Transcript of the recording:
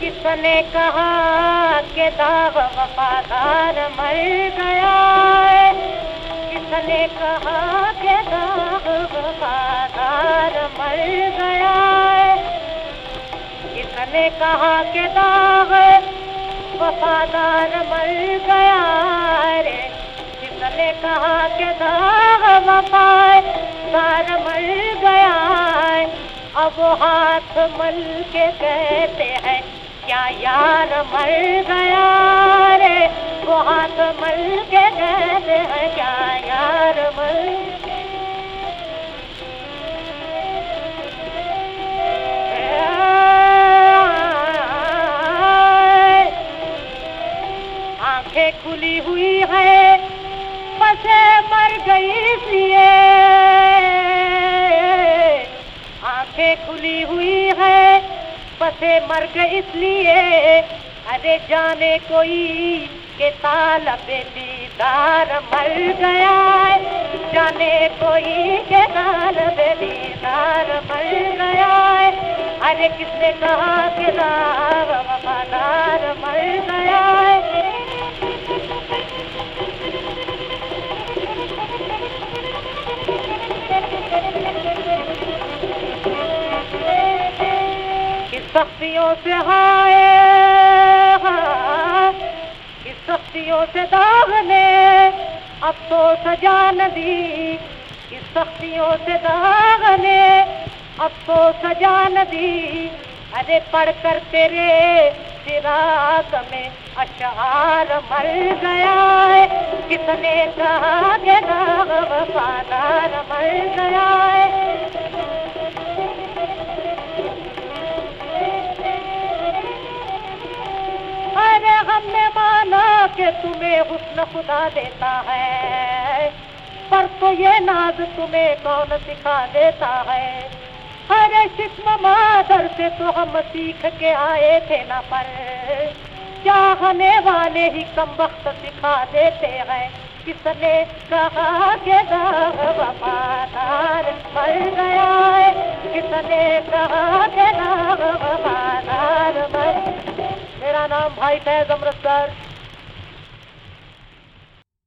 کس نے کہا کہ داغ وفادار مر گیا ہے؟ کس نے کہا کہ داغ وفادار مر گیا ہے؟ کس نے کہا کہ داغ وفادار مر گیا رے کس نے کہا کہ داغ وفادار مر گیا اب ہاتھ مل کے کہتے ہیں، کیا یار مر گیا رے؟ وہ ہاتھ مل کے کہتے ہیں، کیا یار مر آنکھیں کھلی ہوئی ہے آنکھیں کھلی ہوئی ہے، بسے مر اس لیے۔ ارے جانے کوئی کہ طالب دیدار مر گیا ہے۔ جانے کوئی کہ طالب دیدار مر گیا ہے۔ ارے کس نے کہا کہ سختیوں سے ہائے اس سختیوں سے داغ نے اب تو سجان دی اس سختیوں سے داغ نے اب تو سجان دی ارے پڑھ کر تیرے فراق میں اشعار مر گیا ہے کس نے کہا کہ داغ وفادار کہ تمہیں حسن خدا دیتا ہے۔ پر تو یہ ناز تمہیں کون سکھا دیتا ہے؟ ارے شکم مادر سے تو ہم سیکھ کے آئے تھے نا پر۔ چاہنے والے ہی کم وقت سکھا دیتے ہیں۔ کس نے کہا کہ داغ وفادار مر گیا ہے؟ کس نے کہا کہ داغ وفادار مر میرا نام بھائی فیض امرتسر۔